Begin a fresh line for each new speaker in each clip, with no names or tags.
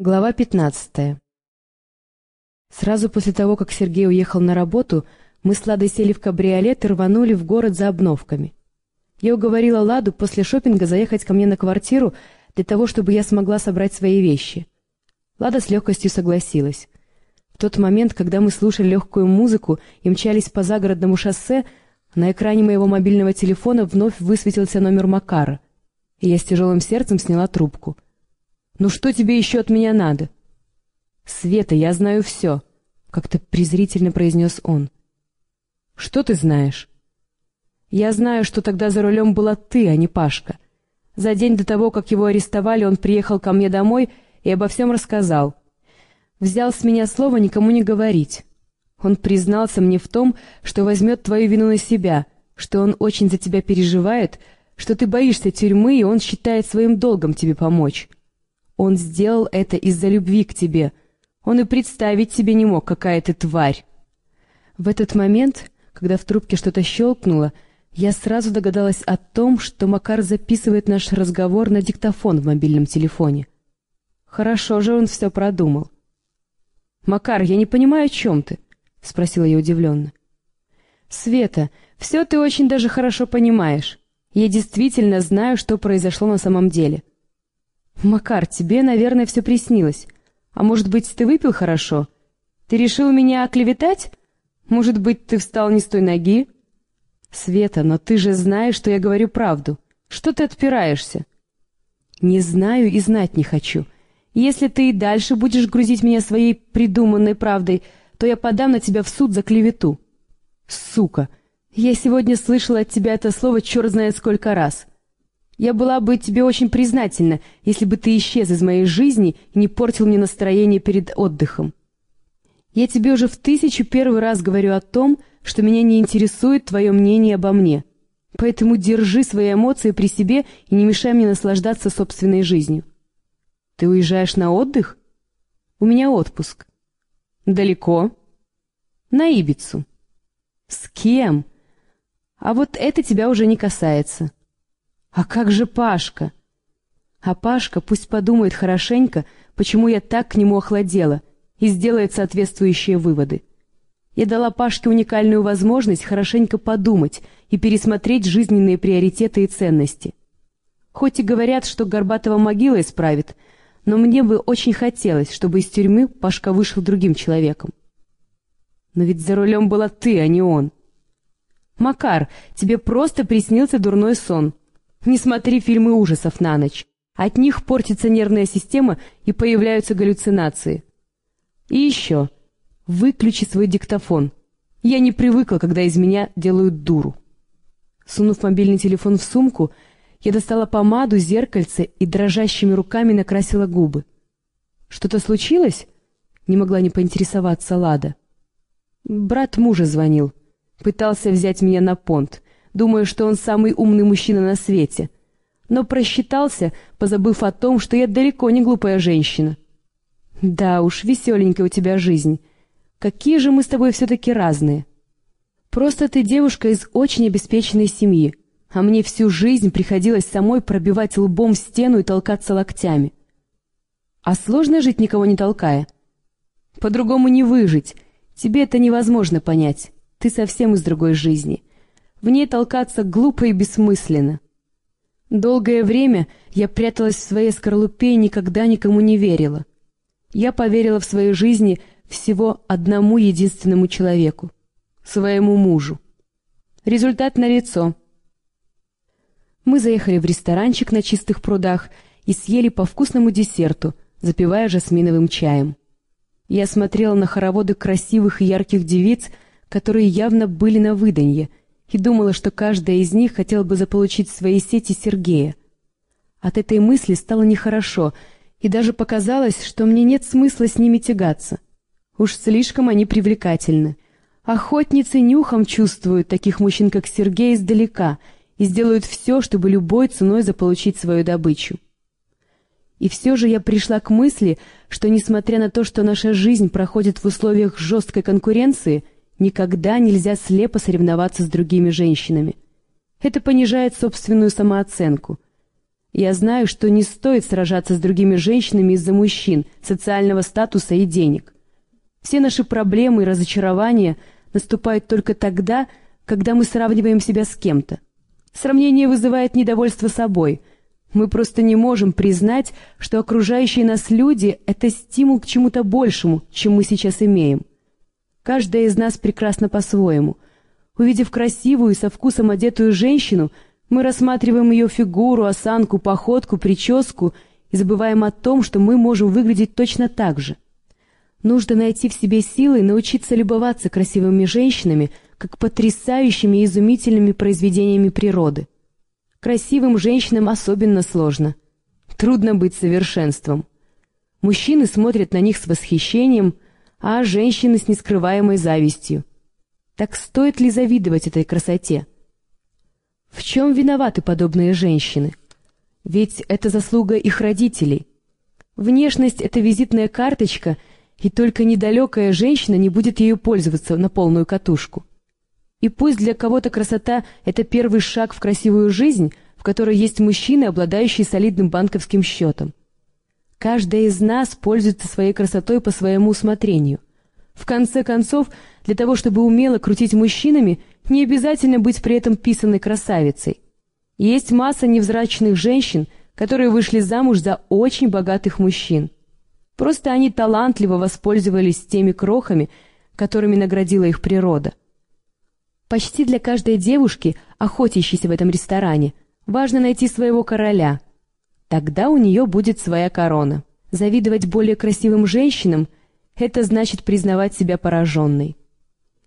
Глава 15. Сразу после того, как Сергей уехал на работу, мы с Ладой сели в кабриолет и рванули в город за обновками. Я уговорила Ладу после шопинга заехать ко мне на квартиру для того, чтобы я смогла собрать свои вещи. Лада с легкостью согласилась. В тот момент, когда мы слушали легкую музыку и мчались по загородному шоссе, на экране моего мобильного телефона вновь высветился номер Макара, и я с тяжелым сердцем сняла трубку — «Ну что тебе еще от меня надо?» «Света, я знаю все», — как-то презрительно произнес он. «Что ты знаешь?» «Я знаю, что тогда за рулем была ты, а не Пашка. За день до того, как его арестовали, он приехал ко мне домой и обо всем рассказал. Взял с меня слово никому не говорить. Он признался мне в том, что возьмет твою вину на себя, что он очень за тебя переживает, что ты боишься тюрьмы, и он считает своим долгом тебе помочь. Он сделал это из-за любви к тебе. Он и представить себе не мог, какая ты тварь. В этот момент, когда в трубке что-то щелкнуло, я сразу догадалась о том, что Макар записывает наш разговор на диктофон в мобильном телефоне. Хорошо же он все продумал. «Макар, я не понимаю, о чем ты?» — спросила я удивленно. «Света, все ты очень даже хорошо понимаешь. Я действительно знаю, что произошло на самом деле. «Макар, тебе, наверное, все приснилось. А может быть, ты выпил хорошо? Ты решил меня оклеветать? Может быть, ты встал не с той ноги?» «Света, но ты же знаешь, что я говорю правду. Что ты отпираешься?» «Не знаю и знать не хочу. Если ты и дальше будешь грузить меня своей придуманной правдой, то я подам на тебя в суд за клевету». «Сука! Я сегодня слышала от тебя это слово черт знает сколько раз». Я была бы тебе очень признательна, если бы ты исчез из моей жизни и не портил мне настроение перед отдыхом. Я тебе уже в тысячу первый раз говорю о том, что меня не интересует твое мнение обо мне. Поэтому держи свои эмоции при себе и не мешай мне наслаждаться собственной жизнью. Ты уезжаешь на отдых? У меня отпуск. Далеко? На Ибицу. С кем? А вот это тебя уже не касается. А как же Пашка? А Пашка пусть подумает хорошенько, почему я так к нему охладела, и сделает соответствующие выводы. Я дала Пашке уникальную возможность хорошенько подумать и пересмотреть жизненные приоритеты и ценности. Хоть и говорят, что Горбатова могила исправит, но мне бы очень хотелось, чтобы из тюрьмы Пашка вышел другим человеком. Но ведь за рулем была ты, а не он. Макар, тебе просто приснился дурной сон. Не смотри фильмы ужасов на ночь. От них портится нервная система и появляются галлюцинации. И еще. Выключи свой диктофон. Я не привыкла, когда из меня делают дуру. Сунув мобильный телефон в сумку, я достала помаду, зеркальце и дрожащими руками накрасила губы. «Что-то случилось?» — не могла не поинтересоваться Лада. Брат мужа звонил. Пытался взять меня на понт думая, что он самый умный мужчина на свете, но просчитался, позабыв о том, что я далеко не глупая женщина. Да уж, веселенькая у тебя жизнь. Какие же мы с тобой все-таки разные. Просто ты девушка из очень обеспеченной семьи, а мне всю жизнь приходилось самой пробивать лбом стену и толкаться локтями. А сложно жить, никого не толкая? По-другому не выжить. Тебе это невозможно понять. Ты совсем из другой жизни. В ней толкаться глупо и бессмысленно. Долгое время я пряталась в своей скорлупе и никогда никому не верила. Я поверила в своей жизни всего одному единственному человеку — своему мужу. Результат налицо. Мы заехали в ресторанчик на чистых прудах и съели по вкусному десерту, запивая жасминовым чаем. Я смотрела на хороводы красивых и ярких девиц, которые явно были на выданье — и думала, что каждая из них хотела бы заполучить в свои сети Сергея. От этой мысли стало нехорошо, и даже показалось, что мне нет смысла с ними тягаться. Уж слишком они привлекательны. Охотницы нюхом чувствуют таких мужчин, как Сергей, издалека и сделают все, чтобы любой ценой заполучить свою добычу. И все же я пришла к мысли, что, несмотря на то, что наша жизнь проходит в условиях жесткой конкуренции — Никогда нельзя слепо соревноваться с другими женщинами. Это понижает собственную самооценку. Я знаю, что не стоит сражаться с другими женщинами из-за мужчин, социального статуса и денег. Все наши проблемы и разочарования наступают только тогда, когда мы сравниваем себя с кем-то. Сравнение вызывает недовольство собой. Мы просто не можем признать, что окружающие нас люди — это стимул к чему-то большему, чем мы сейчас имеем. Каждая из нас прекрасна по-своему. Увидев красивую и со вкусом одетую женщину — мы рассматриваем ее фигуру, осанку, походку, прическу и забываем о том, что мы можем выглядеть точно так же. Нужно найти в себе силы и научиться любоваться красивыми женщинами, как потрясающими и изумительными произведениями природы. Красивым женщинам особенно сложно. Трудно быть совершенством. Мужчины смотрят на них с восхищением, а женщины с нескрываемой завистью. Так стоит ли завидовать этой красоте? В чем виноваты подобные женщины? Ведь это заслуга их родителей. Внешность — это визитная карточка, и только недалекая женщина не будет ею пользоваться на полную катушку. И пусть для кого-то красота — это первый шаг в красивую жизнь, в которой есть мужчины, обладающие солидным банковским счетом. Каждая из нас пользуется своей красотой по своему усмотрению. В конце концов, для того, чтобы умело крутить мужчинами, не обязательно быть при этом писанной красавицей. Есть масса невзрачных женщин, которые вышли замуж за очень богатых мужчин. Просто они талантливо воспользовались теми крохами, которыми наградила их природа. Почти для каждой девушки, охотящейся в этом ресторане, важно найти своего короля. Тогда у нее будет своя корона. Завидовать более красивым женщинам – это значит признавать себя пораженной.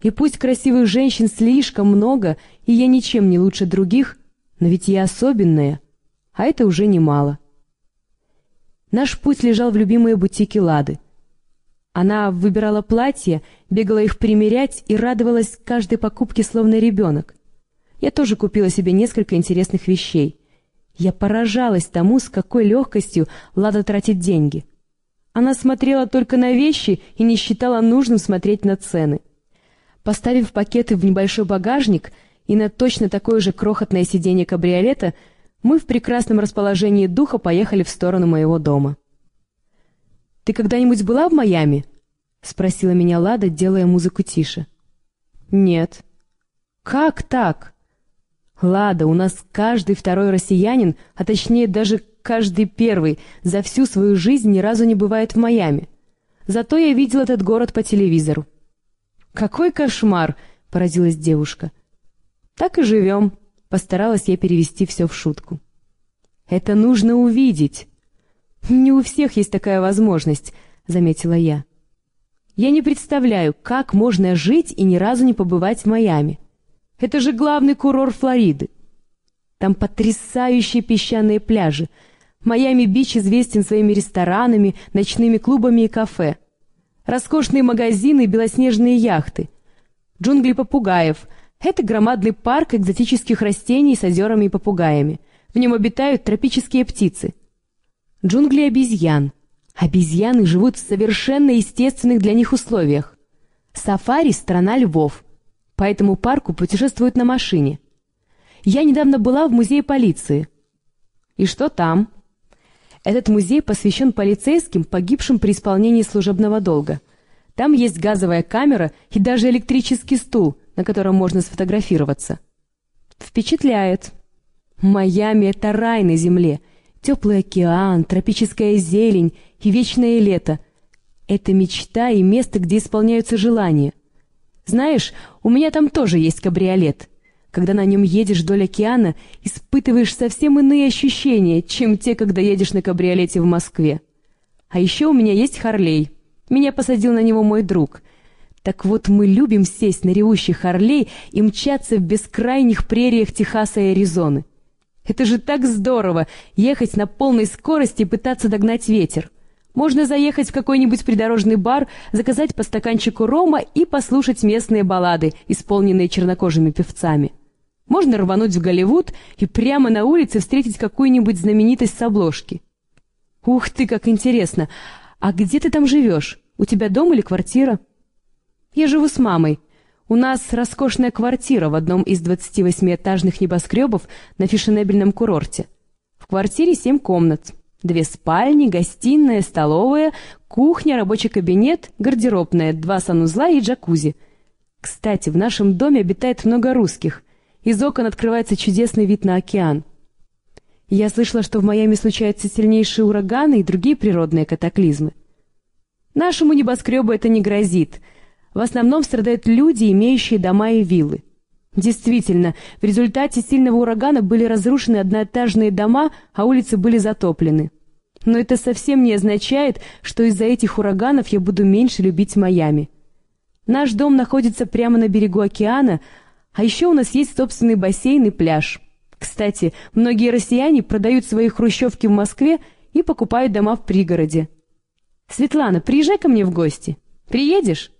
И пусть красивых женщин слишком много, и я ничем не лучше других, но ведь я особенная, а это уже немало. Наш путь лежал в любимые бутики Лады. Она выбирала платья, бегала их примерять и радовалась каждой покупке, словно ребенок. Я тоже купила себе несколько интересных вещей. Я поражалась тому, с какой легкостью Лада тратит деньги. Она смотрела только на вещи и не считала нужным смотреть на цены. Поставив пакеты в небольшой багажник и на точно такое же крохотное сиденье кабриолета, мы в прекрасном расположении духа поехали в сторону моего дома. «Ты когда-нибудь была в Майами?» — спросила меня Лада, делая музыку тише. «Нет». «Как так?» «Лада, у нас каждый второй россиянин, а точнее даже каждый первый, за всю свою жизнь ни разу не бывает в Майами. Зато я видел этот город по телевизору. «Какой кошмар!» — поразилась девушка. «Так и живем», — постаралась я перевести все в шутку. «Это нужно увидеть». «Не у всех есть такая возможность», — заметила я. «Я не представляю, как можно жить и ни разу не побывать в Майами. Это же главный курорт Флориды. Там потрясающие песчаные пляжи. Майами-Бич известен своими ресторанами, ночными клубами и кафе роскошные магазины и белоснежные яхты. Джунгли попугаев — это громадный парк экзотических растений с озерами и попугаями. В нем обитают тропические птицы. Джунгли обезьян. Обезьяны живут в совершенно естественных для них условиях. Сафари — страна львов. По этому парку путешествуют на машине. Я недавно была в музее полиции. И что там? Этот музей посвящен полицейским, погибшим при исполнении служебного долга. Там есть газовая камера и даже электрический стул, на котором можно сфотографироваться. Впечатляет. Майами — это рай на земле. Теплый океан, тропическая зелень и вечное лето. Это мечта и место, где исполняются желания. Знаешь, у меня там тоже есть кабриолет. Когда на нем едешь вдоль океана, испытываешь совсем иные ощущения, чем те, когда едешь на кабриолете в Москве. А еще у меня есть Харлей. Меня посадил на него мой друг. Так вот, мы любим сесть на ревущий Харлей и мчаться в бескрайних прериях Техаса и Аризоны. Это же так здорово — ехать на полной скорости и пытаться догнать ветер. Можно заехать в какой-нибудь придорожный бар, заказать по стаканчику рома и послушать местные баллады, исполненные чернокожими певцами. Можно рвануть в Голливуд и прямо на улице встретить какую-нибудь знаменитость с обложки. Ух ты, как интересно! А где ты там живешь? У тебя дом или квартира? Я живу с мамой. У нас роскошная квартира в одном из 28-этажных небоскребов на фешенебельном курорте. В квартире семь комнат. Две спальни, гостиная, столовая, кухня, рабочий кабинет, гардеробная, два санузла и джакузи. Кстати, в нашем доме обитает много русских. Из окон открывается чудесный вид на океан. Я слышала, что в Майами случаются сильнейшие ураганы и другие природные катаклизмы. Нашему небоскребу это не грозит. В основном страдают люди, имеющие дома и виллы. Действительно, в результате сильного урагана были разрушены одноэтажные дома, а улицы были затоплены. Но это совсем не означает, что из-за этих ураганов я буду меньше любить Майами. Наш дом находится прямо на берегу океана, а еще у нас есть собственный бассейн и пляж. Кстати, многие россияне продают свои хрущевки в Москве и покупают дома в пригороде. Светлана, приезжай ко мне в гости. Приедешь?